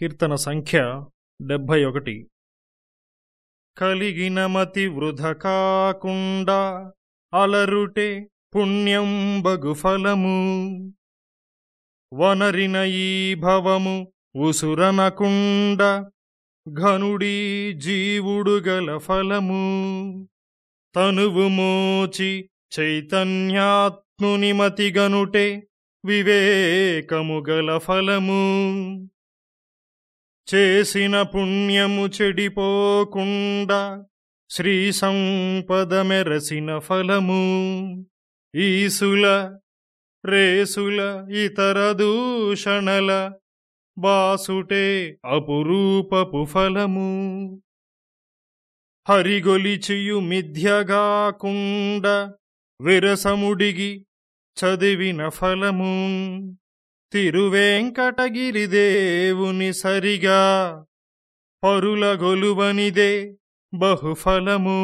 కీర్తన సంఖ్య డెబ్భై ఒకటి. కలిగిన మతి వృధ కాకుండా అలరుటే పుణ్యం బగు ఫలము వనరిన ఈ భవము ఉసురనకుండ ఘనుడీ జీవుడు గల ఫలము. తనువు మోచి చైతన్యాత్మునిమతి గనుటే వివేకము గల ఫలము. చేసిన పుణ్యము చెడిపోకుండా శ్రీ సంపద మెరసిన ఫలము. ఈసుల రేసుల ఇతర దూషణల బాసుటే అపురూపపు ఫలము. హరిగొలిచియు మిథ్యగాకుండ విరసముడిగి చదివిన ఫలము. తిరువేంకటగిరి దేవుని సరిగా పరుల గొలువనిదే బహుఫలము.